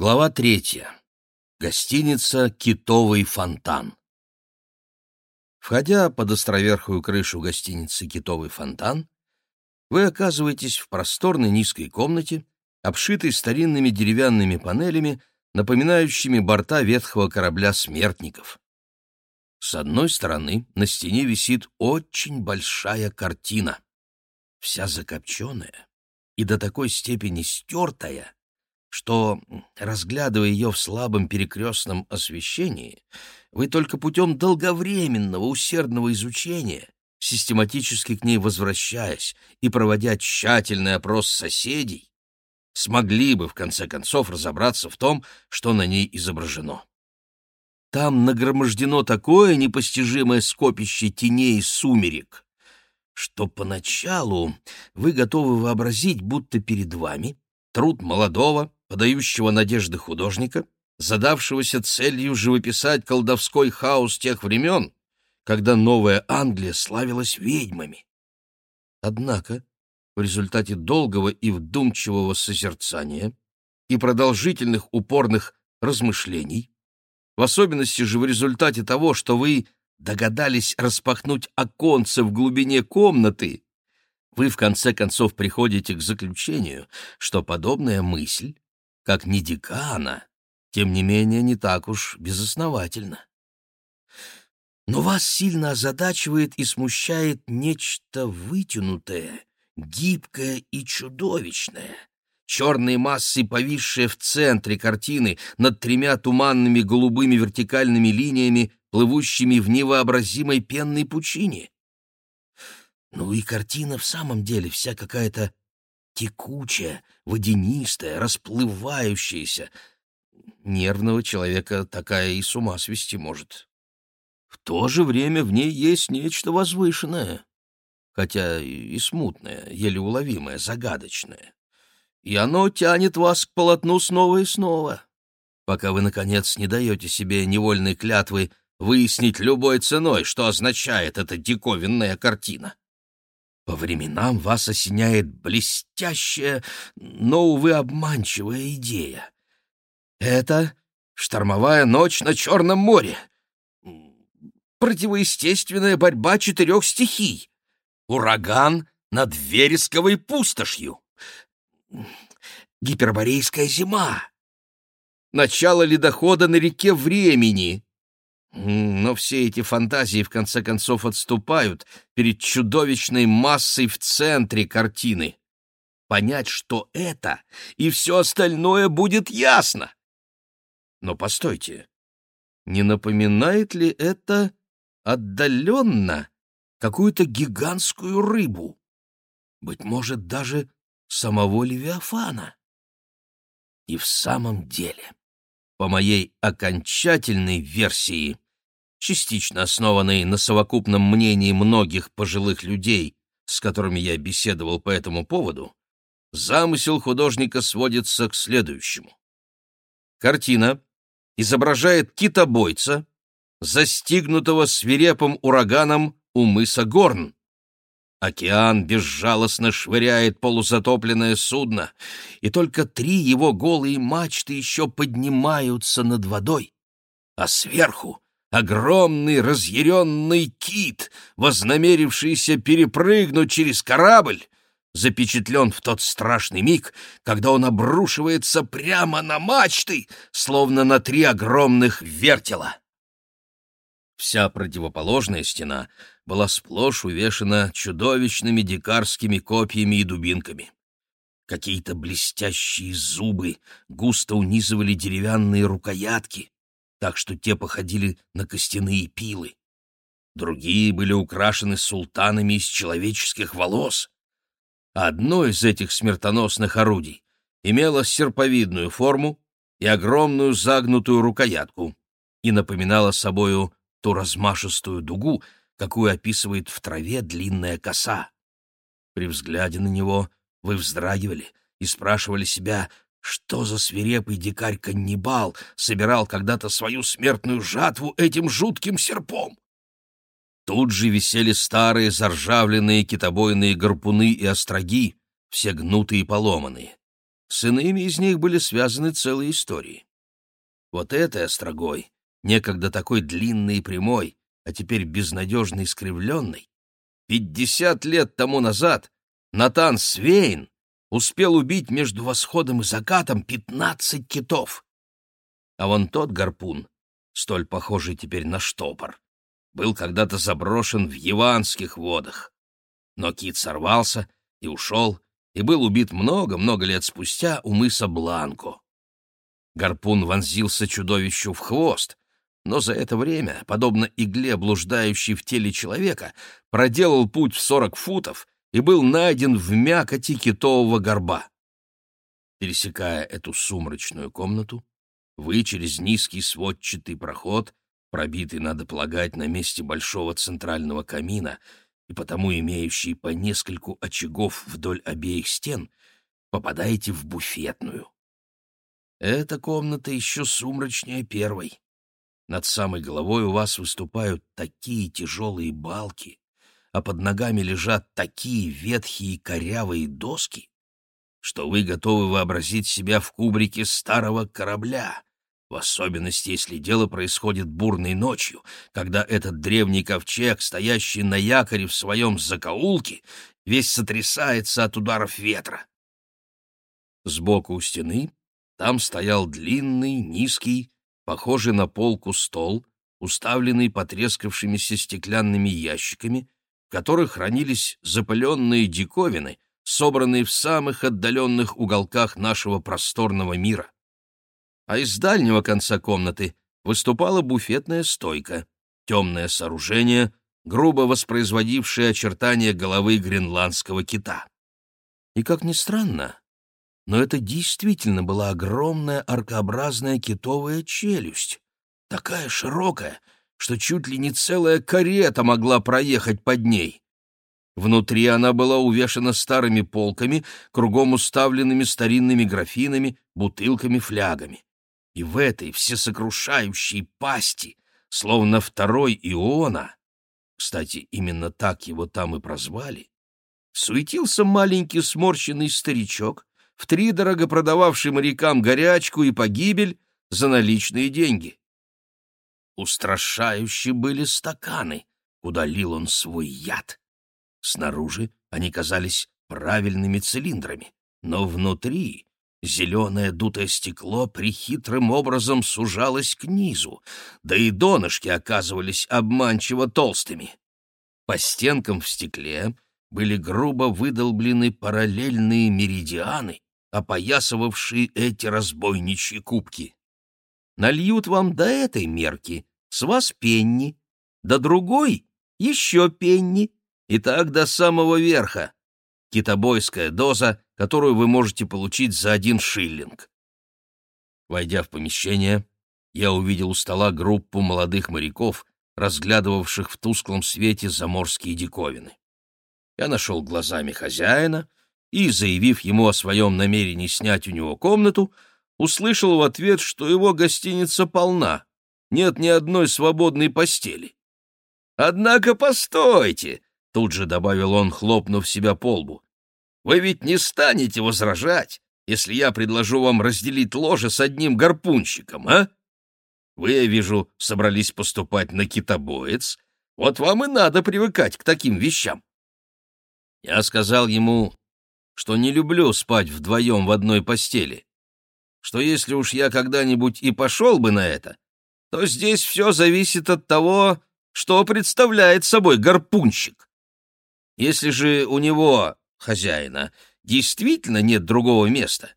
Глава третья. Гостиница «Китовый фонтан». Входя под островерхую крышу гостиницы «Китовый фонтан», вы оказываетесь в просторной низкой комнате, обшитой старинными деревянными панелями, напоминающими борта ветхого корабля смертников. С одной стороны на стене висит очень большая картина, вся закопченная и до такой степени стертая, что, разглядывая ее в слабом перекрестном освещении, вы только путем долговременного усердного изучения, систематически к ней возвращаясь и проводя тщательный опрос соседей, смогли бы, в конце концов, разобраться в том, что на ней изображено. Там нагромождено такое непостижимое скопище теней и сумерек, что поначалу вы готовы вообразить, будто перед вами труд молодого, подающего надежды художника, задавшегося целью живописать колдовской хаос тех времен, когда Новая Англия славилась ведьмами. Однако в результате долгого и вдумчивого созерцания и продолжительных упорных размышлений, в особенности же в результате того, что вы догадались распахнуть оконце в глубине комнаты, вы в конце концов приходите к заключению, что подобная мысль как ни дика она, тем не менее не так уж безосновательно. Но вас сильно озадачивает и смущает нечто вытянутое, гибкое и чудовищное, черной массой повисшее в центре картины над тремя туманными голубыми вертикальными линиями, плывущими в невообразимой пенной пучине. Ну и картина в самом деле вся какая-то текучая, водянистая, расплывающаяся. Нервного человека такая и с ума свести может. В то же время в ней есть нечто возвышенное, хотя и смутное, еле уловимое, загадочное. И оно тянет вас к полотну снова и снова, пока вы, наконец, не даете себе невольной клятвы выяснить любой ценой, что означает эта диковинная картина. По временам вас осеняет блестящая, но, увы, обманчивая идея. Это штормовая ночь на Черном море. Противоестественная борьба четырех стихий. Ураган над вересковой пустошью. Гиперборейская зима. Начало ледохода на реке времени. Но все эти фантазии в конце концов отступают перед чудовищной массой в центре картины. Понять, что это, и все остальное будет ясно. Но постойте, не напоминает ли это отдаленно какую-то гигантскую рыбу? Быть может, даже самого Левиафана? И в самом деле по моей окончательной версии, частично основанной на совокупном мнении многих пожилых людей, с которыми я беседовал по этому поводу, замысел художника сводится к следующему. Картина изображает китобойца, застигнутого свирепым ураганом у мыса Горн, Океан безжалостно швыряет полузатопленное судно, и только три его голые мачты еще поднимаются над водой. А сверху огромный разъяренный кит, вознамерившийся перепрыгнуть через корабль, запечатлен в тот страшный миг, когда он обрушивается прямо на мачты, словно на три огромных вертела. Вся противоположная стена была сплошь увешана чудовищными дикарскими копьями и дубинками. Какие-то блестящие зубы густо унизывали деревянные рукоятки, так что те походили на костяные пилы. Другие были украшены султанами из человеческих волос. Одно из этих смертоносных орудий имело серповидную форму и огромную загнутую рукоятку и напоминало собою ту размашистую дугу, какую описывает в траве длинная коса. При взгляде на него вы вздрагивали и спрашивали себя, что за свирепый дикарь-каннибал собирал когда-то свою смертную жатву этим жутким серпом. Тут же висели старые заржавленные китобойные гарпуны и остроги, все гнутые и поломанные. С иными из них были связаны целые истории. Вот этой острогой, некогда такой длинный и прямой, а теперь безнадежно искривленный, пятьдесят лет тому назад Натан Свейн успел убить между восходом и закатом пятнадцать китов. А вон тот гарпун, столь похожий теперь на штопор, был когда-то заброшен в яванских водах. Но кит сорвался и ушел, и был убит много-много лет спустя у мыса Бланко. Гарпун вонзился чудовищу в хвост, но за это время, подобно игле, блуждающей в теле человека, проделал путь в сорок футов и был найден в мякоти китового горба. Пересекая эту сумрачную комнату, вы через низкий сводчатый проход, пробитый, надо полагать, на месте большого центрального камина и потому имеющий по нескольку очагов вдоль обеих стен, попадаете в буфетную. Эта комната еще сумрачнее первой. Над самой головой у вас выступают такие тяжелые балки, а под ногами лежат такие ветхие корявые доски, что вы готовы вообразить себя в кубрике старого корабля, в особенности, если дело происходит бурной ночью, когда этот древний ковчег, стоящий на якоре в своем закоулке, весь сотрясается от ударов ветра. Сбоку у стены там стоял длинный, низкий, похожий на полку стол, уставленный потрескавшимися стеклянными ящиками, в которых хранились запыленные диковины, собранные в самых отдаленных уголках нашего просторного мира. А из дальнего конца комнаты выступала буфетная стойка, темное сооружение, грубо воспроизводившее очертания головы гренландского кита. И, как ни странно, но это действительно была огромная аркообразная китовая челюсть, такая широкая, что чуть ли не целая карета могла проехать под ней. Внутри она была увешана старыми полками, кругом уставленными старинными графинами, бутылками, флягами. И в этой всесокрушающей пасти, словно второй Иона, кстати, именно так его там и прозвали, суетился маленький сморщенный старичок, втридорого продававший морякам горячку и погибель за наличные деньги. Устрашающие были стаканы, куда лил он свой яд. Снаружи они казались правильными цилиндрами, но внутри зеленое дутое стекло прихитрым образом сужалось к низу, да и донышки оказывались обманчиво толстыми. По стенкам в стекле были грубо выдолблены параллельные меридианы, опоясывавшие эти разбойничьи кубки. Нальют вам до этой мерки, с вас пенни, до другой — еще пенни, и так до самого верха. Китобойская доза, которую вы можете получить за один шиллинг. Войдя в помещение, я увидел у стола группу молодых моряков, разглядывавших в тусклом свете заморские диковины. Я нашел глазами хозяина и, заявив ему о своем намерении снять у него комнату, услышал в ответ, что его гостиница полна, нет ни одной свободной постели. «Однако постойте!» — тут же добавил он, хлопнув себя по лбу. «Вы ведь не станете возражать, если я предложу вам разделить ложе с одним гарпунщиком, а? Вы, я вижу, собрались поступать на китобоец, вот вам и надо привыкать к таким вещам». Я сказал ему, что не люблю спать вдвоем в одной постели, что если уж я когда-нибудь и пошел бы на это, то здесь все зависит от того, что представляет собой гарпунщик. Если же у него, хозяина, действительно нет другого места,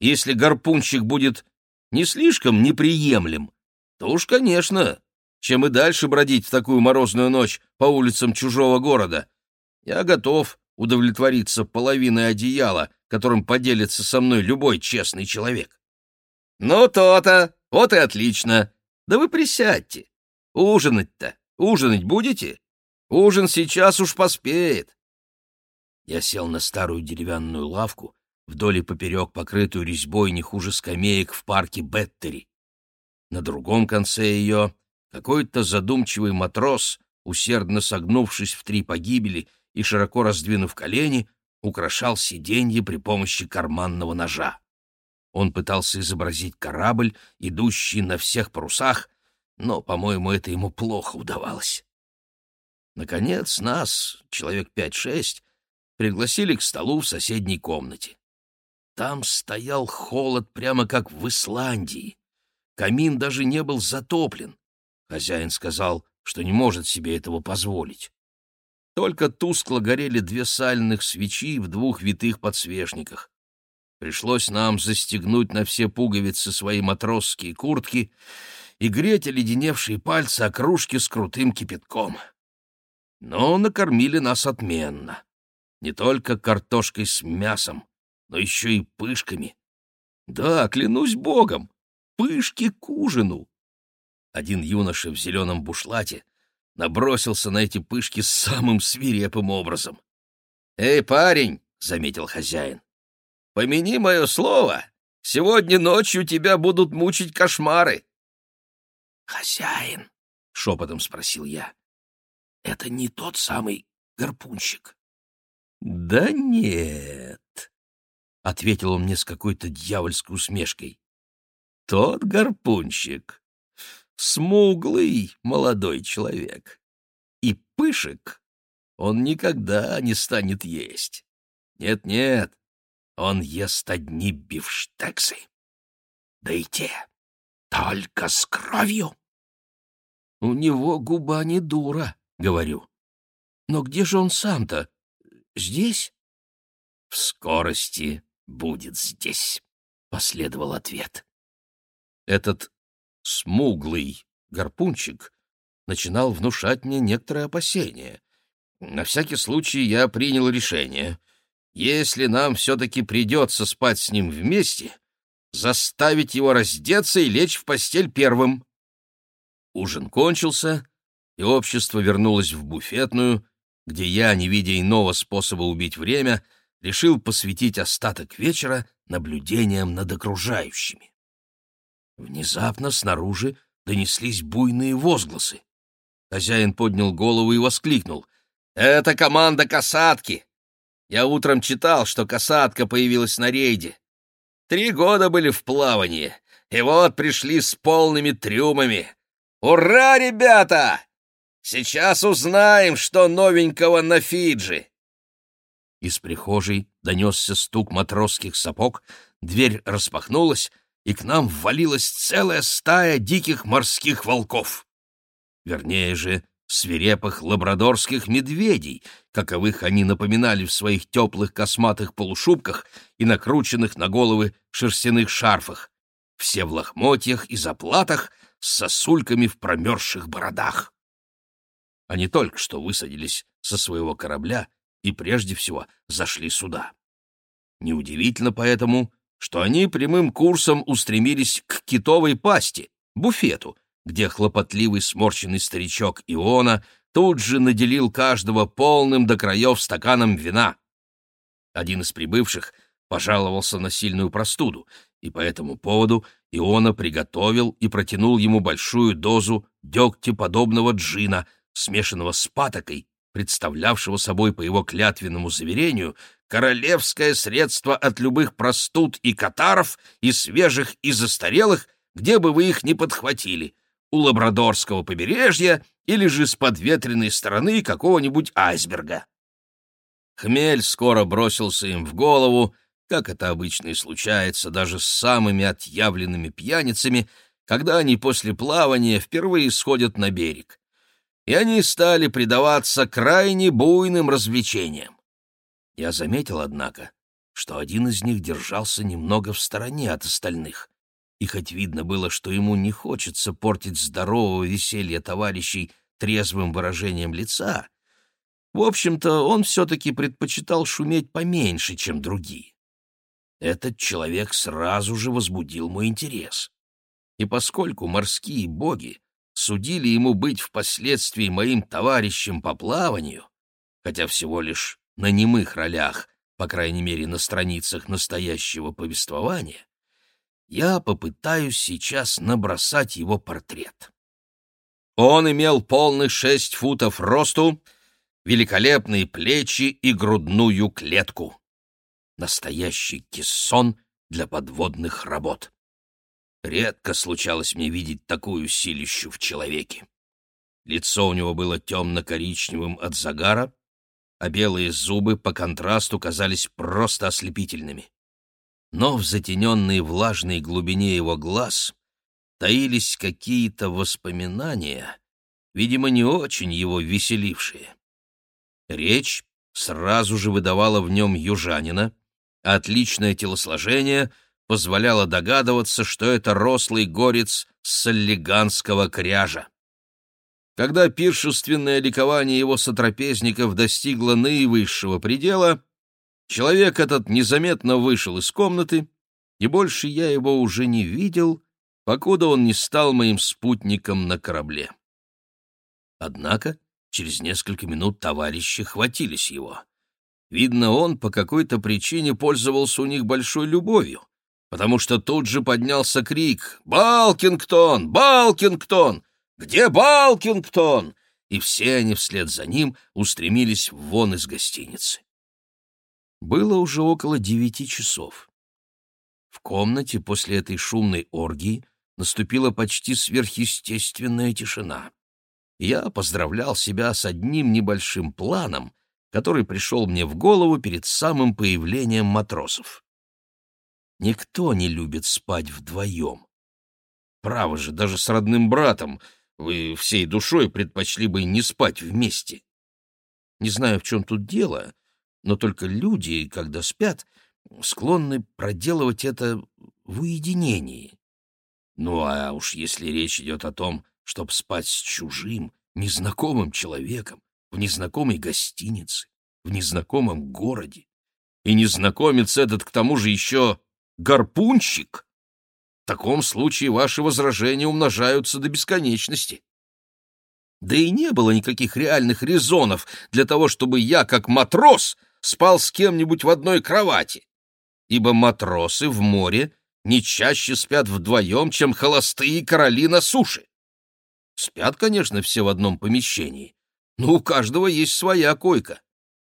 если гарпунщик будет не слишком неприемлем, то уж, конечно, чем и дальше бродить в такую морозную ночь по улицам чужого города, я готов удовлетвориться половиной одеяла, которым поделится со мной любой честный человек. Ну, то-то, вот и отлично. Да вы присядьте. Ужинать-то, ужинать будете? Ужин сейчас уж поспеет. Я сел на старую деревянную лавку, вдоль и поперек покрытую резьбой не хуже скамеек в парке Беттери. На другом конце ее какой-то задумчивый матрос, усердно согнувшись в три погибели и широко раздвинув колени, украшал сиденье при помощи карманного ножа. Он пытался изобразить корабль, идущий на всех парусах, но, по-моему, это ему плохо удавалось. Наконец нас, человек пять-шесть, пригласили к столу в соседней комнате. Там стоял холод, прямо как в Исландии. Камин даже не был затоплен. Хозяин сказал, что не может себе этого позволить. Только тускло горели две сальных свечи в двух витых подсвечниках. Пришлось нам застегнуть на все пуговицы свои матросские куртки и греть оледеневшие пальцы о кружке с крутым кипятком. Но накормили нас отменно. Не только картошкой с мясом, но еще и пышками. Да, клянусь богом, пышки к ужину. Один юноша в зеленом бушлате набросился на эти пышки самым свирепым образом. «Эй, парень!» — заметил хозяин. Помяни мое слово, сегодня ночью тебя будут мучить кошмары. — Хозяин, — шепотом спросил я, — это не тот самый гарпунщик? — Да нет, — ответил он мне с какой-то дьявольской усмешкой. — Тот гарпунщик, смуглый молодой человек. И пышек он никогда не станет есть. Нет-нет, он ест одни бифштексы. Да и те только с кровью. У него губа не дура, говорю. Но где же он сам-то? Здесь? В скорости будет здесь, последовал ответ. Этот смуглый гарпунчик начинал внушать мне некоторые опасения. На всякий случай я принял решение — если нам все-таки придется спать с ним вместе, заставить его раздеться и лечь в постель первым. Ужин кончился, и общество вернулось в буфетную, где я, не видя иного способа убить время, решил посвятить остаток вечера наблюдениям над окружающими. Внезапно снаружи донеслись буйные возгласы. Хозяин поднял голову и воскликнул. «Это команда касатки! Я утром читал, что касатка появилась на рейде. Три года были в плавании, и вот пришли с полными трюмами. Ура, ребята! Сейчас узнаем, что новенького на Фиджи. Из прихожей донесся стук матросских сапог, дверь распахнулась, и к нам ввалилась целая стая диких морских волков. Вернее же, свирепых лабрадорских медведей, каковых они напоминали в своих теплых косматых полушубках и накрученных на головы шерстяных шарфах, все в лохмотьях и заплатах с сосульками в промерзших бородах. Они только что высадились со своего корабля и прежде всего зашли сюда. Неудивительно поэтому, что они прямым курсом устремились к китовой пасти, буфету, где хлопотливый сморщенный старичок Иона тут же наделил каждого полным до краев стаканом вина. Один из прибывших пожаловался на сильную простуду, и по этому поводу Иона приготовил и протянул ему большую дозу дегтеподобного джина, смешанного с патокой, представлявшего собой, по его клятвенному заверению, королевское средство от любых простуд и катаров, и свежих, и застарелых, где бы вы их ни подхватили — у Лабрадорского побережья или же с подветренной стороны какого-нибудь айсберга. Хмель скоро бросился им в голову, как это обычно и случается даже с самыми отъявленными пьяницами, когда они после плавания впервые сходят на берег. И они стали предаваться крайне буйным развлечениям. Я заметил, однако, что один из них держался немного в стороне от остальных и хоть видно было, что ему не хочется портить здорового веселья товарищей трезвым выражением лица, в общем-то, он все-таки предпочитал шуметь поменьше, чем другие. Этот человек сразу же возбудил мой интерес. И поскольку морские боги судили ему быть впоследствии моим товарищем по плаванию, хотя всего лишь на немых ролях, по крайней мере на страницах настоящего повествования, я попытаюсь сейчас набросать его портрет. Он имел полных шесть футов росту, великолепные плечи и грудную клетку. Настоящий кессон для подводных работ. Редко случалось мне видеть такую силищу в человеке. Лицо у него было темно-коричневым от загара, а белые зубы по контрасту казались просто ослепительными. Но в затененной влажной глубине его глаз таились какие-то воспоминания, видимо, не очень его веселившие. Речь сразу же выдавала в нем южанина, отличное телосложение позволяло догадываться, что это рослый горец соллиганского кряжа. Когда пиршественное ликование его сотрапезников достигло наивысшего предела, человек этот незаметно вышел из комнаты, и больше я его уже не видел, покуда он не стал моим спутником на корабле. Однако через несколько минут товарищи хватились его. Видно, он по какой-то причине пользовался у них большой любовью, потому что тут же поднялся крик «Балкингтон! Балкингтон! Где Балкингтон?» И все они вслед за ним устремились вон из гостиницы. Было уже около девяти часов. В комнате после этой шумной оргии наступила почти сверхъестественная тишина. Я поздравлял себя с одним небольшим планом, который пришел мне в голову перед самым появлением матросов. Никто не любит спать вдвоем. Право же, даже с родным братом вы всей душой предпочли бы не спать вместе. Не знаю, в чем тут дело, но только люди, когда спят, склонны проделывать это в уединении. Ну а уж если речь идет о том, чтобы спать с чужим, незнакомым человеком, в незнакомой гостинице, в незнакомом городе, и незнакомец этот к тому же еще гарпунщик, в таком случае ваши возражения умножаются до бесконечности. Да и не было никаких реальных резонов для того, чтобы я, как матрос, спал с кем-нибудь в одной кровати, ибо матросы в море не чаще спят вдвоем, чем холостые короли на суше. Спят, конечно, все в одном помещении, но у каждого есть своя койка.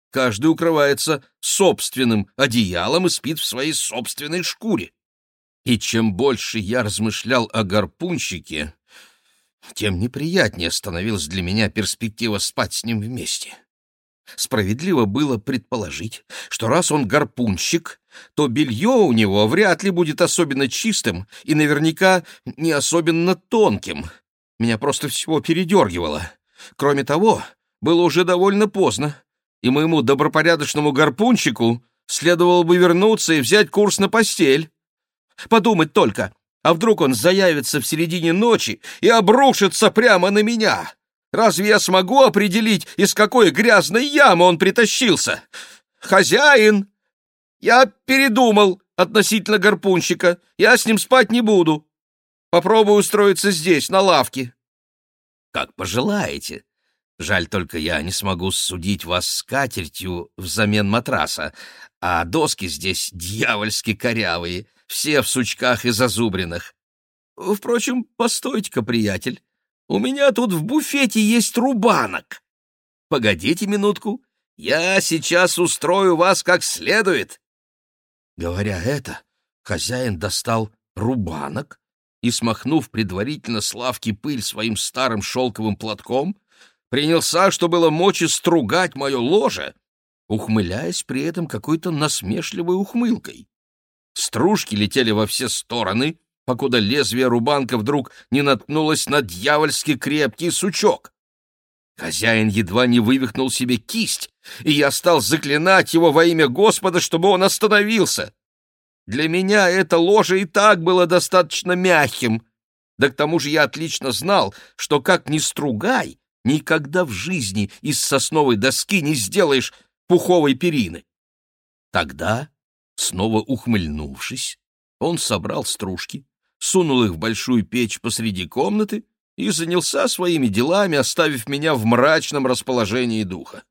Каждый укрывается собственным одеялом и спит в своей собственной шкуре. И чем больше я размышлял о гарпунщике, тем неприятнее становилась для меня перспектива спать с ним вместе. Справедливо было предположить, что раз он гарпунщик, то белье у него вряд ли будет особенно чистым и наверняка не особенно тонким. Меня просто всего передергивало. Кроме того, было уже довольно поздно, и моему добропорядочному гарпунщику следовало бы вернуться и взять курс на постель. Подумать только, а вдруг он заявится в середине ночи и обрушится прямо на меня? Разве я смогу определить, из какой грязной ямы он притащился? Хозяин! Я передумал относительно гарпунщика. Я с ним спать не буду. Попробую устроиться здесь, на лавке. Как пожелаете. Жаль только я не смогу судить вас с катертью взамен матраса, а доски здесь дьявольски корявые все в сучках и зазубринах. Впрочем, постойте-ка, приятель, у меня тут в буфете есть рубанок. Погодите минутку, я сейчас устрою вас как следует. Говоря это, хозяин достал рубанок и, смахнув предварительно с лавки пыль своим старым шелковым платком, принялся, что было мочи, стругать мое ложе, ухмыляясь при этом какой-то насмешливой ухмылкой. Стружки летели во все стороны, покуда лезвие рубанка вдруг не наткнулось на дьявольски крепкий сучок. Хозяин едва не вывихнул себе кисть, и я стал заклинать его во имя Господа, чтобы он остановился. Для меня это ложе и так было достаточно мягким, да к тому же я отлично знал, что как ни стругай, никогда в жизни из сосновой доски не сделаешь пуховой перины. Тогда Снова ухмыльнувшись, он собрал стружки, сунул их в большую печь посреди комнаты и занялся своими делами, оставив меня в мрачном расположении духа.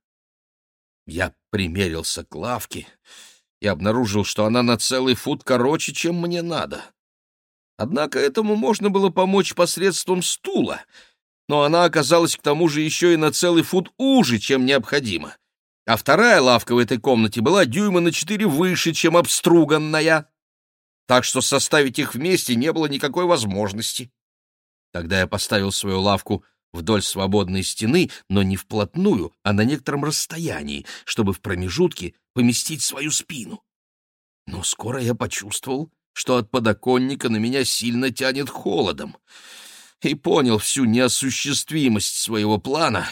Я примерился к лавке и обнаружил, что она на целый фут короче, чем мне надо. Однако этому можно было помочь посредством стула, но она оказалась к тому же еще и на целый фут уже, чем необходимо а вторая лавка в этой комнате была дюйма на четыре выше, чем обструганная. так что составить их вместе не было никакой возможности. Тогда я поставил свою лавку вдоль свободной стены, но не вплотную, а на некотором расстоянии, чтобы в промежутке поместить свою спину. Но скоро я почувствовал, что от подоконника на меня сильно тянет холодом, и понял всю неосуществимость своего плана,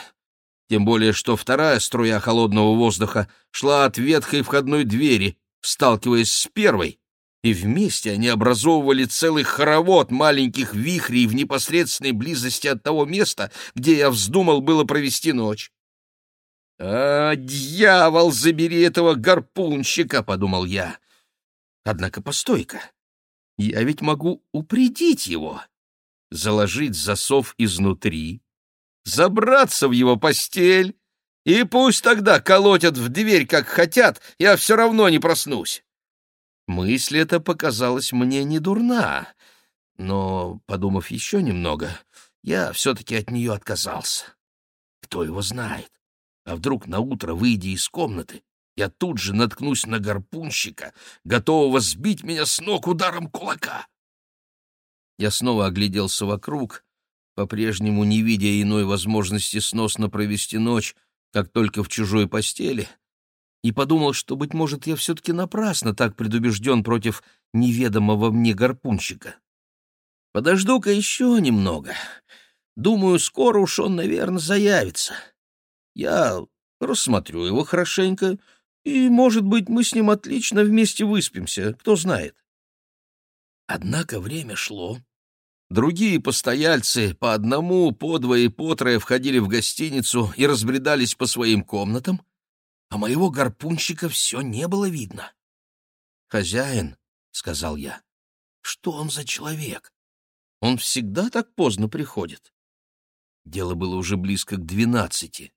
тем более что вторая струя холодного воздуха шла от ветхой входной двери, сталкиваясь с первой, и вместе они образовывали целый хоровод маленьких вихрей в непосредственной близости от того места, где я вздумал было провести ночь. «А, дьявол, забери этого гарпунщика!» — подумал я. Однако постой-ка, я ведь могу упредить его, заложить засов изнутри, забраться в его постель, и пусть тогда колотят в дверь, как хотят, я все равно не проснусь. Мысль эта показалась мне не дурна, но, подумав еще немного, я все-таки от нее отказался. Кто его знает? А вдруг наутро, выйдя из комнаты, я тут же наткнусь на гарпунщика, готового сбить меня с ног ударом кулака? Я снова огляделся вокруг, по-прежнему не видя иной возможности сносно провести ночь, как только в чужой постели — и подумал, что, быть может, я все-таки напрасно так предубежден против неведомого мне гарпунщика. Подожду-ка еще немного. Думаю, скоро уж он, наверное, заявится. Я рассмотрю его хорошенько, и, может быть, мы с ним отлично вместе выспимся, кто знает. Однако время шло. Другие постояльцы по одному, по двое и по трое входили в гостиницу и разбредались по своим комнатам, а моего гарпунщика все не было видно. «Хозяин», — сказал я, — «что он за человек? Он всегда так поздно приходит». Дело было уже близко к двенадцати.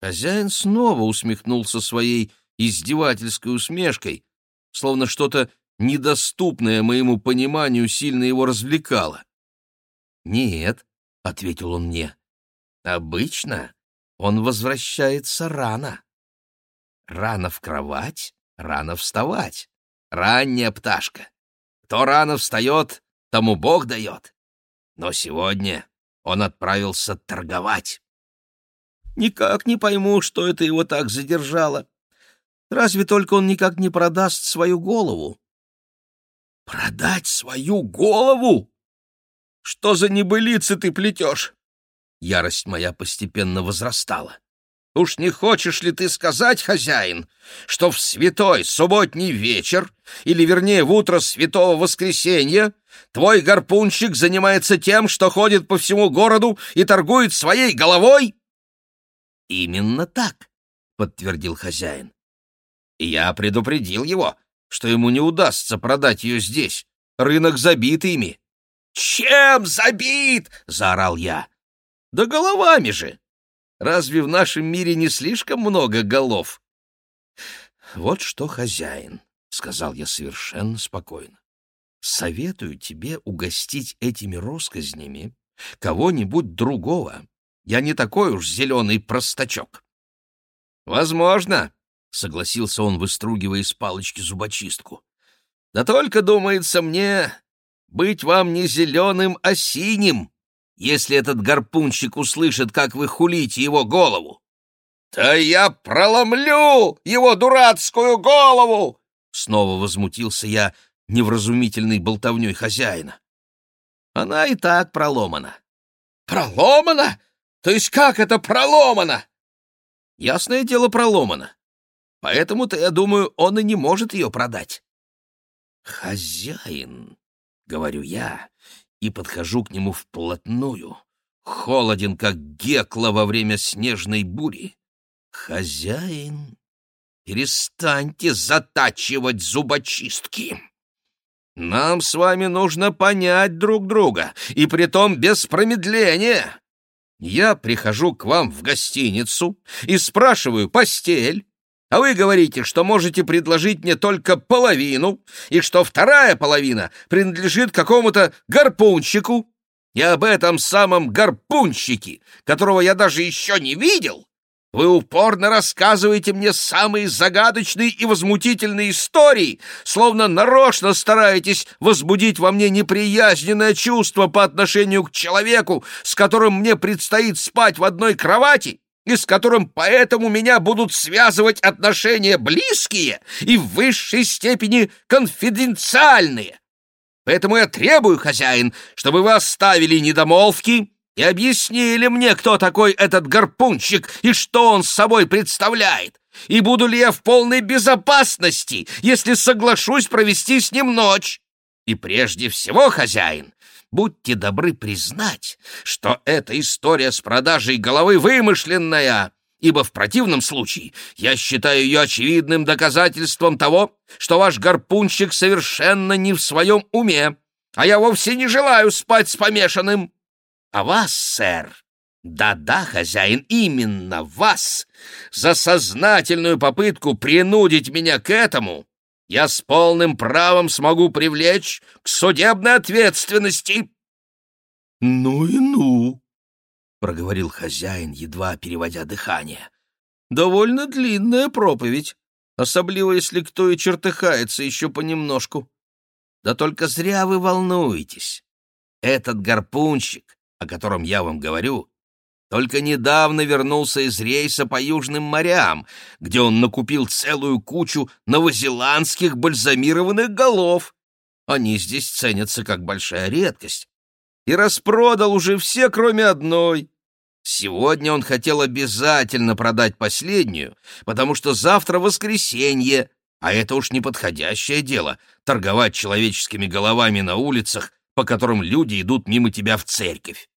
Хозяин снова усмехнулся своей издевательской усмешкой, словно что-то недоступное моему пониманию сильно его развлекало. «Нет», — ответил он мне, — «обычно он возвращается рано». Рано в кровать, рано вставать. Ранняя пташка. Кто рано встает, тому Бог дает. Но сегодня он отправился торговать. Никак не пойму, что это его так задержало. Разве только он никак не продаст свою голову. Продать свою голову? Что за небылицы ты плетешь? Ярость моя постепенно возрастала. Уж не хочешь ли ты сказать, хозяин, что в святой субботний вечер, или, вернее, в утро святого воскресенья, твой гарпунщик занимается тем, что ходит по всему городу и торгует своей головой? — Именно так, — подтвердил хозяин. — И я предупредил его, что ему не удастся продать ее здесь. Рынок забит ими. — Чем забит? — заорал я. — Да головами же. Разве в нашем мире не слишком много голов? Вот что, хозяин, — сказал я совершенно спокойно, — советую тебе угостить этими росказнями кого-нибудь другого. Я не такой уж зеленый простачок. — Возможно, — согласился он, выстругивая из палочки зубочистку. — Да только, думается мне, быть вам не зеленым, а синим если этот гарпунщик услышит, как вы хулите его голову. — Да я проломлю его дурацкую голову! — снова возмутился я невразумительной болтовней хозяина. — Она и так проломана. — Проломана? То есть как это проломана? — Ясное дело, проломана. Поэтому-то, я думаю, он и не может ее продать. — Хозяин, — говорю я, и подхожу к нему вплотную, холоден, как Гекла во время снежной бури. «Хозяин, перестаньте затачивать зубочистки!» Нам с вами нужно понять друг друга, и притом без промедления. Я прихожу к вам в гостиницу и спрашиваю постель, а вы говорите, что можете предложить мне только половину, и что вторая половина принадлежит какому-то гарпунщику. И об этом самом гарпунщике, которого я даже еще не видел, Вы упорно рассказываете мне самые загадочные и возмутительные истории, словно нарочно стараетесь возбудить во мне неприязненное чувство по отношению к человеку, с которым мне предстоит спать в одной кровати, и с которым поэтому меня будут связывать отношения близкие и в высшей степени конфиденциальные. Поэтому я требую, хозяин, чтобы вы оставили недомолвки и объяснили мне, кто такой этот гарпунчик и что он с собой представляет, и буду ли я в полной безопасности, если соглашусь провести с ним ночь. И прежде всего, хозяин, будьте добры признать, что эта история с продажей головы вымышленная, ибо в противном случае я считаю ее очевидным доказательством того, что ваш гарпунщик совершенно не в своем уме, а я вовсе не желаю спать с помешанным. А вас, сэр, да-да, хозяин, именно вас, за сознательную попытку принудить меня к этому, я с полным правом смогу привлечь к судебной ответственности. — Ну и ну, — проговорил хозяин, едва переводя дыхание. — Довольно длинная проповедь, особливо если кто и чертыхается еще понемножку. Да только зря вы волнуетесь. Этот гарпунщик, о котором я вам говорю, только недавно вернулся из рейса по Южным морям, где он накупил целую кучу новозеландских бальзамированных голов. Они здесь ценятся как большая редкость. И распродал уже все, кроме одной. Сегодня он хотел обязательно продать последнюю, потому что завтра воскресенье, а это уж неподходящее дело — торговать человеческими головами на улицах, по которым люди идут мимо тебя в церковь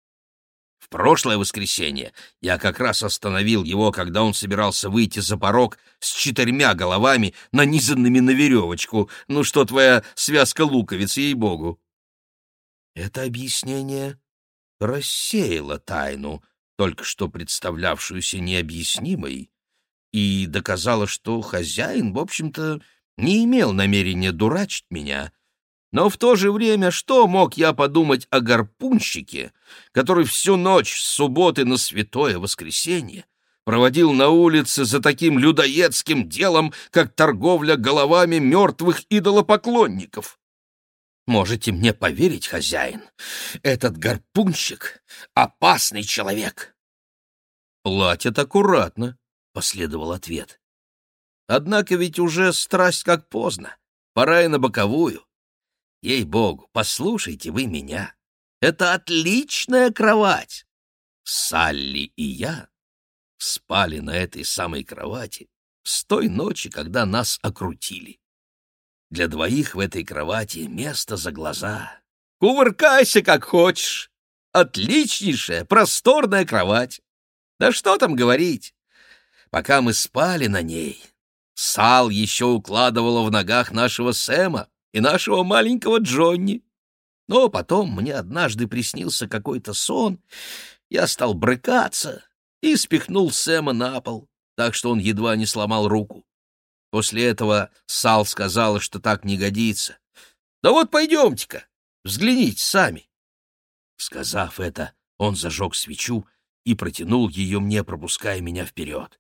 прошлое воскресенье я как раз остановил его, когда он собирался выйти за порог с четырьмя головами, нанизанными на веревочку. Ну что твоя связка луковиц, ей-богу!» Это объяснение рассеяло тайну, только что представлявшуюся необъяснимой, и доказало, что хозяин, в общем-то, не имел намерения дурачить меня — но в то же время что мог я подумать о гарпунщике, который всю ночь с субботы на святое воскресенье проводил на улице за таким людоедским делом, как торговля головами мертвых идолопоклонников? Можете мне поверить, хозяин, этот гарпунщик — опасный человек. «Платят аккуратно», — последовал ответ. «Однако ведь уже страсть как поздно, пора и на боковую. Ей-богу, послушайте вы меня. Это отличная кровать. Салли и я спали на этой самой кровати с той ночи, когда нас окрутили. Для двоих в этой кровати место за глаза. Кувыркайся, как хочешь. Отличнейшая, просторная кровать. Да что там говорить. Пока мы спали на ней, Сал еще укладывала в ногах нашего Сэма, и нашего маленького Джонни. Но потом мне однажды приснился какой-то сон, я стал брыкаться и спихнул Сэма на пол, так что он едва не сломал руку. После этого Сал сказала, что так не годится. «Да вот пойдемте-ка, взгляните сами». Сказав это, он зажег свечу и протянул ее мне, пропуская меня вперед.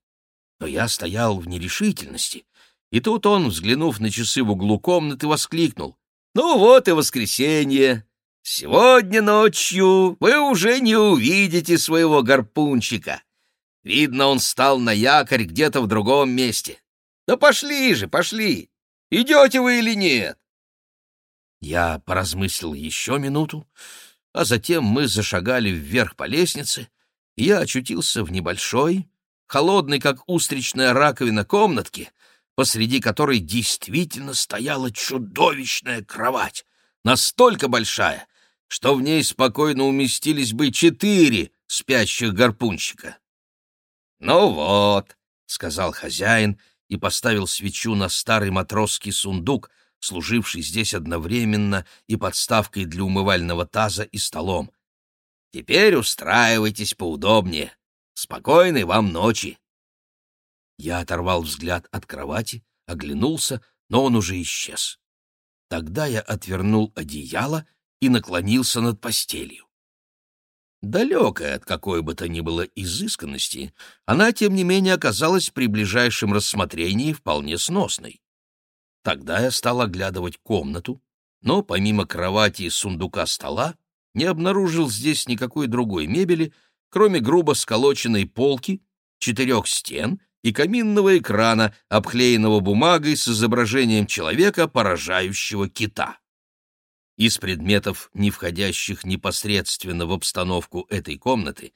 Но я стоял в нерешительности, и тут он, взглянув на часы в углу комнаты, воскликнул. «Ну вот и воскресенье! Сегодня ночью вы уже не увидите своего гарпунчика. Видно, он стал на якорь где-то в другом месте. Да пошли же, пошли! Идете вы или нет?» Я поразмыслил еще минуту, а затем мы зашагали вверх по лестнице, и я очутился в небольшой, холодной, как устричная раковина, комнатке, посреди которой действительно стояла чудовищная кровать, настолько большая, что в ней спокойно уместились бы четыре спящих гарпунщика. «Ну вот», — сказал хозяин и поставил свечу на старый матросский сундук, служивший здесь одновременно и подставкой для умывального таза и столом. «Теперь устраивайтесь поудобнее. Спокойной вам ночи!» Я оторвал взгляд от кровати, оглянулся, но он уже исчез. Тогда я отвернул одеяло и наклонился над постелью. Далекая от какой бы то ни было изысканности, она, тем не менее, оказалась при ближайшем рассмотрении вполне сносной. Тогда я стал оглядывать комнату, но помимо кровати и сундука стола не обнаружил здесь никакой другой мебели, кроме грубо сколоченной полки, четырех стен и каминного экрана, обклеенного бумагой с изображением человека, поражающего кита. Из предметов, не входящих непосредственно в обстановку этой комнаты,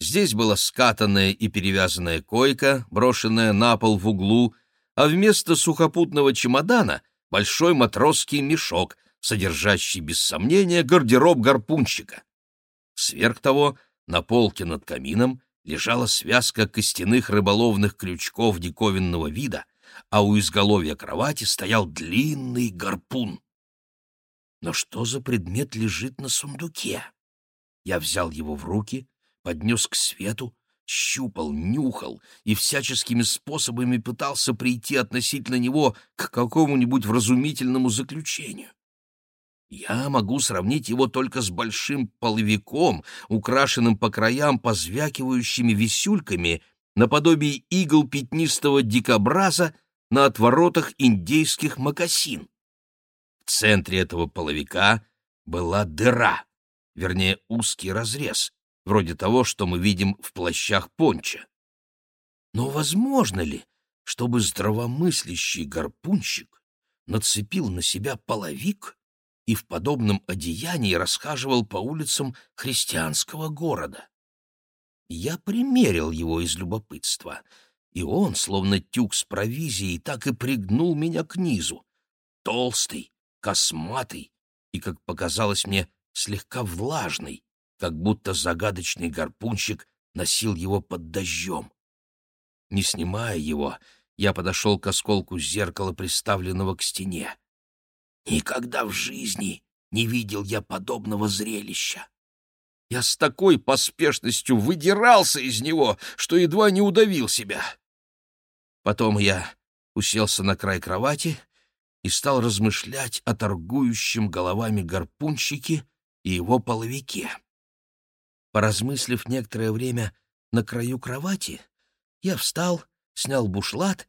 здесь была скатанная и перевязанная койка, брошенная на пол в углу, а вместо сухопутного чемодана — большой матросский мешок, содержащий, без сомнения, гардероб гарпунщика. Сверх того, на полке над камином лежала связка костяных рыболовных крючков диковинного вида, а у изголовья кровати стоял длинный гарпун. Но что за предмет лежит на сундуке? Я взял его в руки, поднес к свету, щупал, нюхал и всяческими способами пытался прийти относительно него к какому-нибудь вразумительному заключению. Я могу сравнить его только с большим половиком, украшенным по краям позвякивающими висюльками, наподобие игл пятнистого дикобраза на отворотах индейских мокасин. В центре этого половика была дыра, вернее, узкий разрез, вроде того, что мы видим в плащах понча. Но возможно ли, чтобы здравомыслящий гарпунщик нацепил на себя половик и в подобном одеянии расхаживал по улицам христианского города? Я примерил его из любопытства, и он, словно тюк с провизией, так и пригнул меня к низу. Толстый, косматый и, как показалось мне, слегка влажный, как будто загадочный гарпунщик носил его под дождем. Не снимая его, я подошел к осколку зеркала, приставленного к стене. Никогда в жизни не видел я подобного зрелища. Я с такой поспешностью выдирался из него, что едва не удавил себя. Потом я уселся на край кровати и стал размышлять о торгующем головами гарпунщике и его половике. Поразмыслив некоторое время на краю кровати, я встал, снял бушлат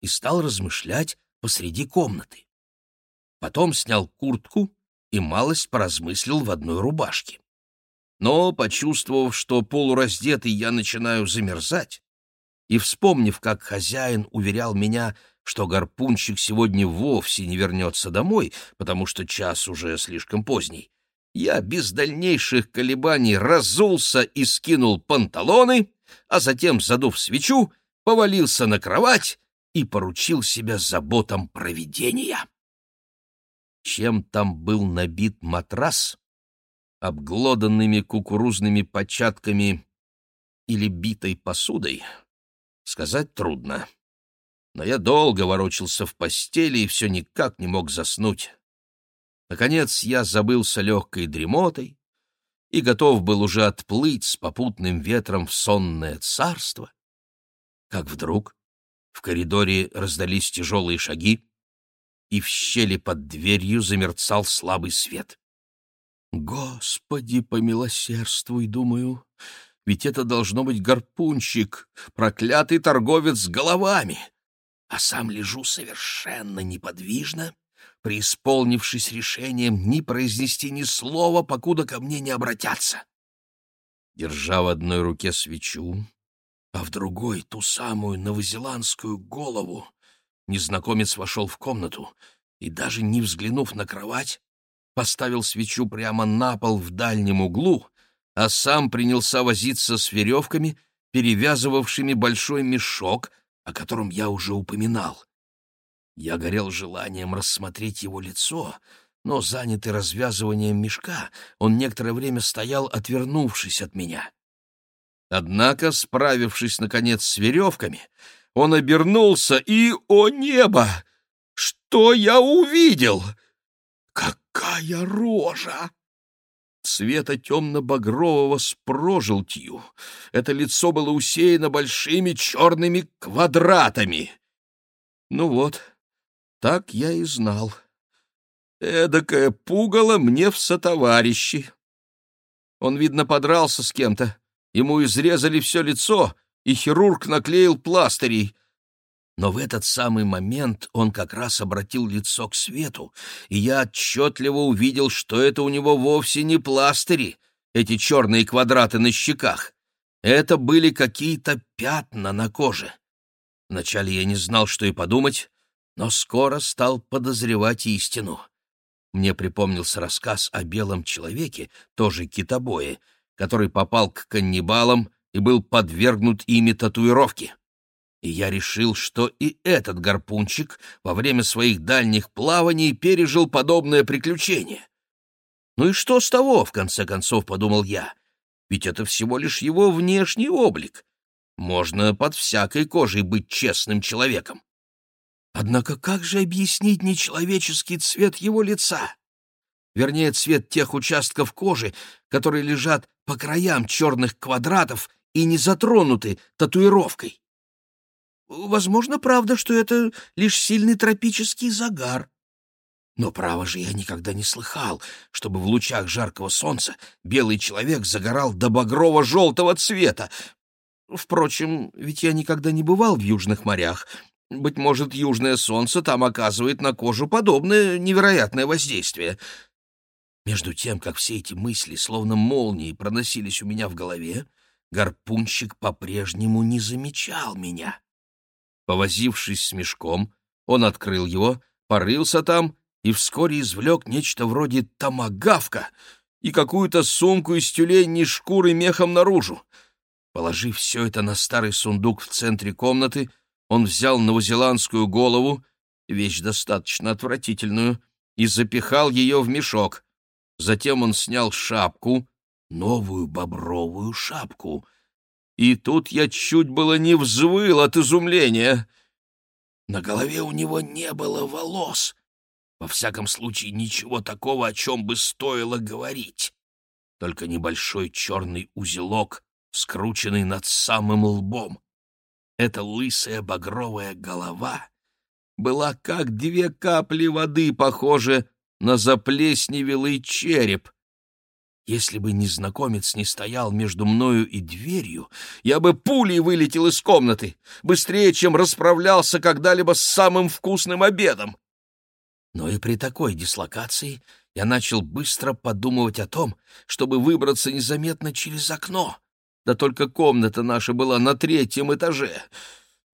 и стал размышлять посреди комнаты. Потом снял куртку и малость поразмыслил в одной рубашке. Но, почувствовав, что полураздетый я начинаю замерзать, и вспомнив, как хозяин уверял меня, что гарпунщик сегодня вовсе не вернется домой, потому что час уже слишком поздний, я без дальнейших колебаний разулся и скинул панталоны, а затем, задув свечу, повалился на кровать и поручил себя заботам провидения. Чем там был набит матрас? Обглоданными кукурузными початками или битой посудой? Сказать трудно но я долго ворочался в постели и все никак не мог заснуть. Наконец я забылся легкой дремотой и готов был уже отплыть с попутным ветром в сонное царство, как вдруг в коридоре раздались тяжелые шаги, и в щели под дверью замерцал слабый свет. «Господи, помилосердствуй, — думаю, — ведь это должно быть гарпунщик, проклятый торговец с головами!» а сам лежу совершенно неподвижно, преисполнившись решением не произнести ни слова, покуда ко мне не обратятся. Держа в одной руке свечу, а в другой ту самую новозеландскую голову, незнакомец вошел в комнату и, даже не взглянув на кровать, поставил свечу прямо на пол в дальнем углу, а сам принялся возиться с веревками, перевязывавшими большой мешок, о котором я уже упоминал. Я горел желанием рассмотреть его лицо, но, занятый развязыванием мешка, он некоторое время стоял, отвернувшись от меня. Однако, справившись, наконец, с веревками, он обернулся и, о небо! Что я увидел? Какая рожа! цвета темно-багрового с прожилтью. Это лицо было усеяно большими черными квадратами. Ну вот, так я и знал. Эдакое пугало мне в сотоварищи. Он, видно, подрался с кем-то. Ему изрезали все лицо, и хирург наклеил пластырей. Но в этот самый момент он как раз обратил лицо к свету, и я отчетливо увидел, что это у него вовсе не пластыри, эти черные квадраты на щеках. Это были какие-то пятна на коже. Вначале я не знал, что и подумать, но скоро стал подозревать истину. Мне припомнился рассказ о белом человеке, тоже китобое, который попал к каннибалам и был подвергнут ими татуировке. И я решил, что и этот гарпунчик во время своих дальних плаваний пережил подобное приключение. Ну и что с того, в конце концов, подумал я, ведь это всего лишь его внешний облик. Можно под всякой кожей быть честным человеком. Однако как же объяснить нечеловеческий цвет его лица? Вернее, цвет тех участков кожи, которые лежат по краям черных квадратов и не затронуты татуировкой. Возможно, правда, что это лишь сильный тропический загар. Но, право же, я никогда не слыхал, чтобы в лучах жаркого солнца белый человек загорал до багрово-желтого цвета. Впрочем, ведь я никогда не бывал в южных морях. Быть может, южное солнце там оказывает на кожу подобное невероятное воздействие. Между тем, как все эти мысли, словно молнии, проносились у меня в голове, гарпунщик по-прежнему не замечал меня. Повозившись с мешком, он открыл его, порылся там и вскоре извлек нечто вроде томагавка и какую-то сумку из тюленей шкуры мехом наружу. Положив все это на старый сундук в центре комнаты, он взял новозеландскую голову, вещь достаточно отвратительную, и запихал ее в мешок. Затем он снял шапку, новую бобровую шапку. И тут я чуть было не взвыл от изумления. На голове у него не было волос, во всяком случае, ничего такого, о чем бы стоило говорить. Только небольшой черный узелок, скрученный над самым лбом. Эта лысая багровая голова была как две капли воды, похожа на заплесневелый череп. Если бы незнакомец не стоял между мною и дверью, я бы пулей вылетел из комнаты, быстрее, чем расправлялся когда-либо с самым вкусным обедом. Но и при такой дислокации я начал быстро подумывать о том, чтобы выбраться незаметно через окно. Да только комната наша была на третьем этаже.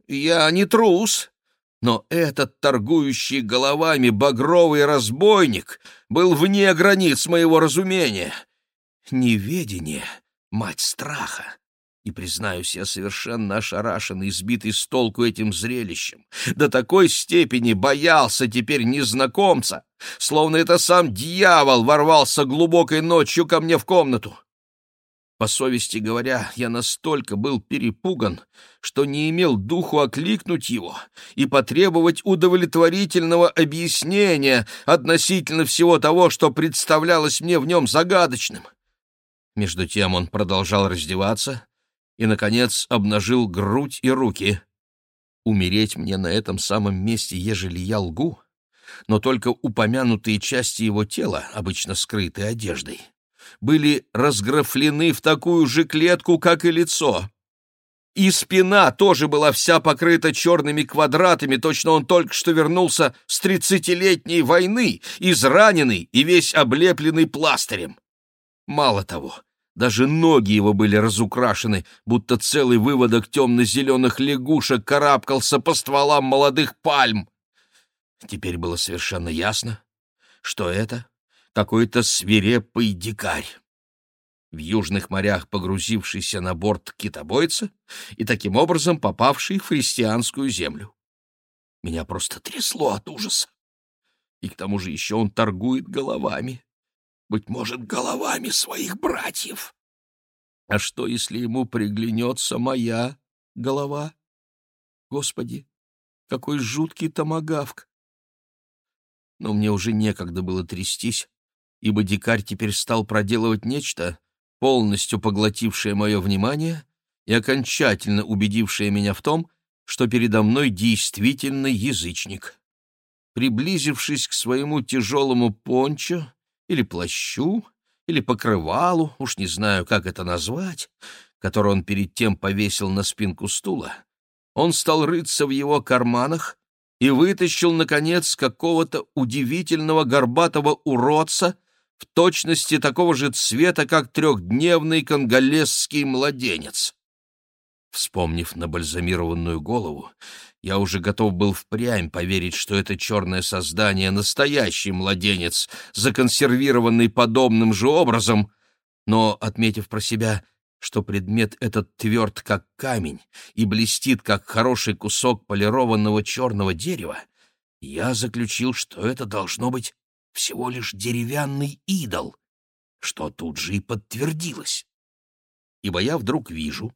Я не трус, но этот торгующий головами багровый разбойник был вне границ моего разумения. Неведение — мать страха. И, признаюсь, я совершенно ошарашен и сбитый с толку этим зрелищем. До такой степени боялся теперь незнакомца, словно это сам дьявол ворвался глубокой ночью ко мне в комнату. По совести говоря, я настолько был перепуган, что не имел духу окликнуть его и потребовать удовлетворительного объяснения относительно всего того, что представлялось мне в нем загадочным. Между тем он продолжал раздеваться, и, наконец, обнажил грудь и руки. Умереть мне на этом самом месте, ежели я лгу, но только упомянутые части его тела, обычно скрытые одеждой, были разграфлены в такую же клетку, как и лицо. И спина тоже была вся покрыта черными квадратами, точно он только что вернулся с тридцатилетней войны, израненный и весь облепленный пластырем. Мало того, даже ноги его были разукрашены, будто целый выводок темно-зеленых лягушек карабкался по стволам молодых пальм. Теперь было совершенно ясно, что это какой-то свирепый дикарь. В южных морях погрузившийся на борт китобойца и таким образом попавший в христианскую землю. Меня просто трясло от ужаса. И к тому же еще он торгует головами быть может, головами своих братьев. А что, если ему приглянется моя голова? Господи, какой жуткий томагавк! Но мне уже некогда было трястись, ибо дикарь теперь стал проделывать нечто, полностью поглотившее мое внимание и окончательно убедившее меня в том, что передо мной действительно язычник. Приблизившись к своему тяжелому пончо, или плащу, или покрывалу, уж не знаю, как это назвать, который он перед тем повесил на спинку стула, он стал рыться в его карманах и вытащил, наконец, какого-то удивительного горбатого уродца в точности такого же цвета, как трехдневный конголезский младенец. Вспомнив набальзамированную голову, я уже готов был впрямь поверить, что это черное создание — настоящий младенец, законсервированный подобным же образом, но, отметив про себя, что предмет этот тверд, как камень, и блестит, как хороший кусок полированного черного дерева, я заключил, что это должно быть всего лишь деревянный идол, что тут же и подтвердилось. Ибо я вдруг вижу,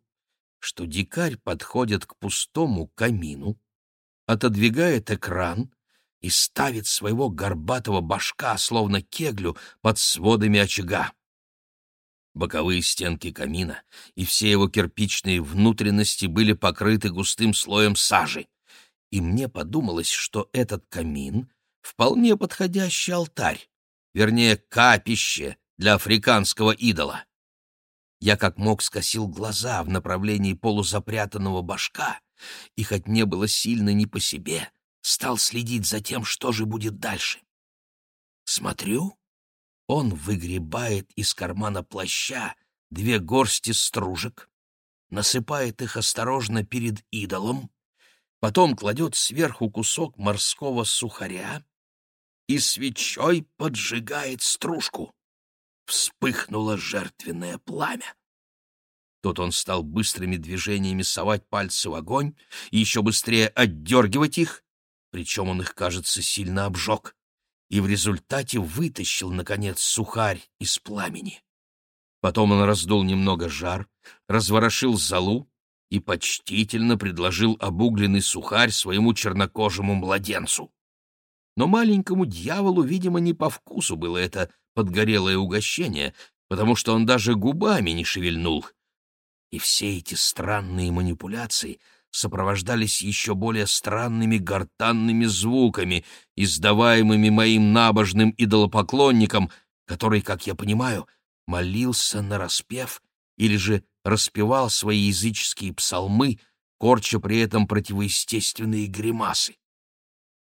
что дикарь подходит к пустому камину, отодвигает экран и ставит своего горбатого башка, словно кеглю, под сводами очага. Боковые стенки камина и все его кирпичные внутренности были покрыты густым слоем сажи, и мне подумалось, что этот камин — вполне подходящий алтарь, вернее, капище для африканского идола. Я как мог скосил глаза в направлении полузапрятанного башка, и хоть не было сильно не по себе, стал следить за тем, что же будет дальше. Смотрю, он выгребает из кармана плаща две горсти стружек, насыпает их осторожно перед идолом, потом кладет сверху кусок морского сухаря и свечой поджигает стружку вспыхнуло жертвенное пламя. Тут он стал быстрыми движениями совать пальцы в огонь и еще быстрее отдергивать их, причем он их, кажется, сильно обжег, и в результате вытащил, наконец, сухарь из пламени. Потом он раздул немного жар, разворошил золу и почтительно предложил обугленный сухарь своему чернокожему младенцу. Но маленькому дьяволу, видимо, не по вкусу было это подгорелое угощение, потому что он даже губами не шевельнул. И все эти странные манипуляции сопровождались еще более странными гортанными звуками, издаваемыми моим набожным идолопоклонником, который, как я понимаю, молился на распев или же распевал свои языческие псалмы, корча при этом противоестественные гримасы.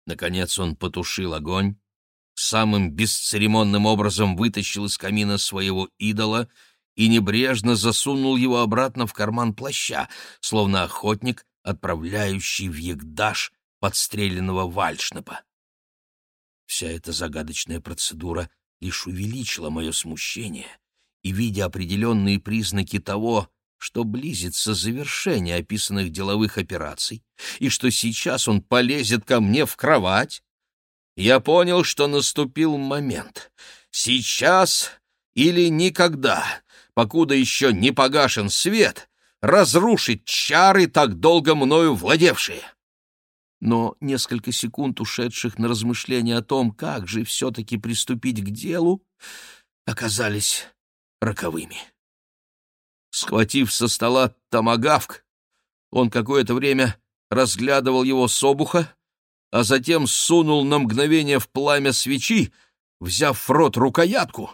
Наконец он потушил огонь, самым бесцеремонным образом вытащил из камина своего идола и небрежно засунул его обратно в карман плаща, словно охотник, отправляющий в ягдаш подстреленного вальшнепа. Вся эта загадочная процедура лишь увеличила мое смущение, и, видя определенные признаки того, что близится завершение описанных деловых операций, и что сейчас он полезет ко мне в кровать, я понял, что наступил момент. Сейчас или никогда, покуда еще не погашен свет, разрушить чары, так долго мною владевшие. Но несколько секунд, ушедших на размышления о том, как же все-таки приступить к делу, оказались роковыми. Схватив со стола томагавк, он какое-то время разглядывал его с обуха, а затем сунул на мгновение в пламя свечи, взяв в рот рукоятку,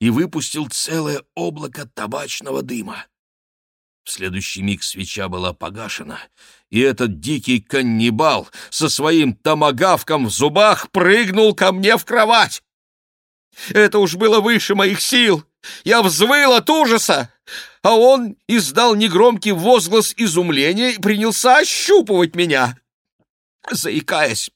и выпустил целое облако табачного дыма. В следующий миг свеча была погашена, и этот дикий каннибал со своим томагавком в зубах прыгнул ко мне в кровать. Это уж было выше моих сил. Я взвыл от ужаса, а он издал негромкий возглас изумления и принялся ощупывать меня. Заикаясь,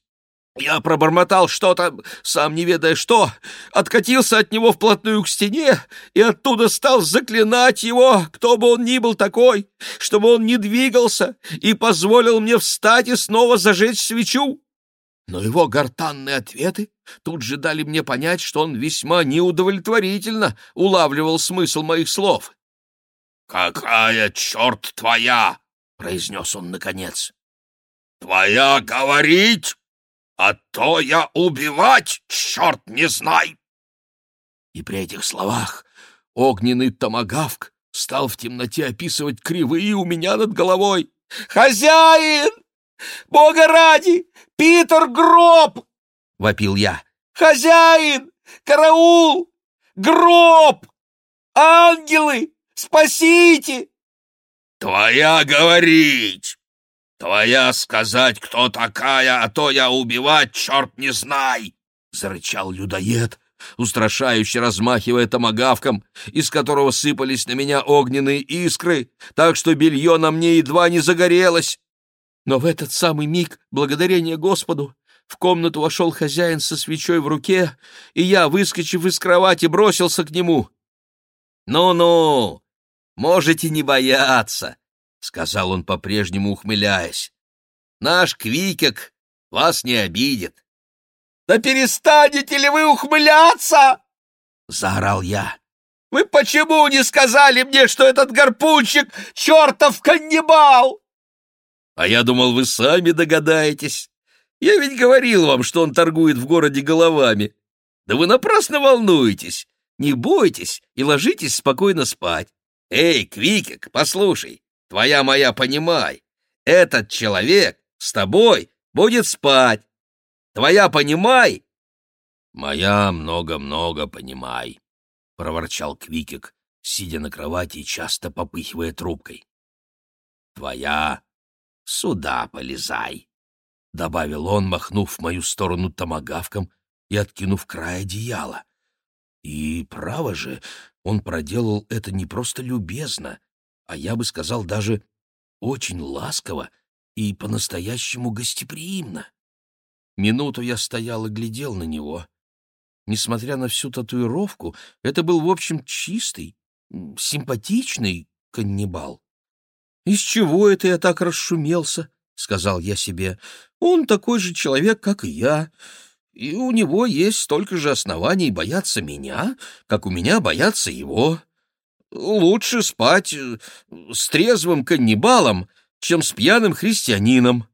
я пробормотал что-то, сам не ведая что, откатился от него вплотную к стене и оттуда стал заклинать его, кто бы он ни был такой, чтобы он не двигался и позволил мне встать и снова зажечь свечу. Но его гортанные ответы тут же дали мне понять, что он весьма неудовлетворительно улавливал смысл моих слов. «Какая черт твоя!» — произнес он наконец. «Твоя говорить, а то я убивать, черт не знай!» И при этих словах огненный томагавк стал в темноте описывать кривые у меня над головой. «Хозяин! Бога ради! Питер гроб!» — вопил я. «Хозяин! Караул! Гроб!» Ангелы! Спасите!» «Твоя говорить! Твоя сказать, кто такая, а то я убивать, черт не знай!» — зарычал людоед, устрашающе размахивая томагавком, из которого сыпались на меня огненные искры, так что белье на мне едва не загорелось. Но в этот самый миг, благодарение Господу, в комнату вошел хозяин со свечой в руке, и я, выскочив из кровати, бросился к нему. «Ну-ну, можете не бояться», — сказал он, по-прежнему ухмыляясь. «Наш Квикек вас не обидит». «Да перестанете ли вы ухмыляться?» — заорал я. «Вы почему не сказали мне, что этот гарпунчик — чертов каннибал?» «А я думал, вы сами догадаетесь. Я ведь говорил вам, что он торгует в городе головами. Да вы напрасно волнуетесь. Не бойтесь и ложитесь спокойно спать. Эй, Квикик, послушай, твоя моя понимай, этот человек с тобой будет спать. Твоя понимай? Моя много-много понимай, проворчал Квикик, сидя на кровати и часто попыхивая трубкой. Твоя сюда полезай, добавил он, махнув в мою сторону томагавком и откинув край одеяла. И, право же, он проделал это не просто любезно, а я бы сказал даже очень ласково и по-настоящему гостеприимно. Минуту я стоял и глядел на него. Несмотря на всю татуировку, это был, в общем, чистый, симпатичный каннибал. «Из чего это я так расшумелся?» — сказал я себе. «Он такой же человек, как и я, и у него есть столько же оснований бояться меня, как у меня бояться его. Лучше спать э, с трезвым каннибалом, чем с пьяным христианином.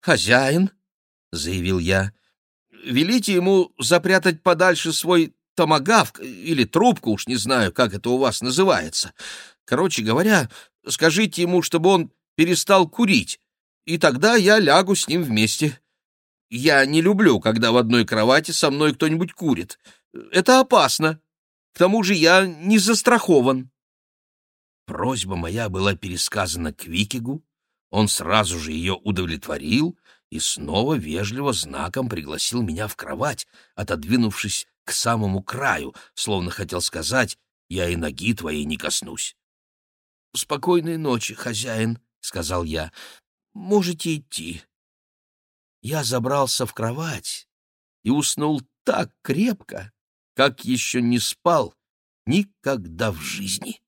«Хозяин», — заявил я, — «велите ему запрятать подальше свой томагавк или трубку, уж не знаю, как это у вас называется. Короче говоря, скажите ему, чтобы он перестал курить, и тогда я лягу с ним вместе. Я не люблю, когда в одной кровати со мной кто-нибудь курит. Это опасно. К тому же я не застрахован. Просьба моя была пересказана Квикигу, он сразу же ее удовлетворил и снова вежливо знаком пригласил меня в кровать, отодвинувшись к самому краю, словно хотел сказать «я и ноги твоей не коснусь». «Спокойной ночи, хозяин», — сказал я. «Можете идти» я забрался в кровать и уснул так крепко, как еще не спал никогда в жизни.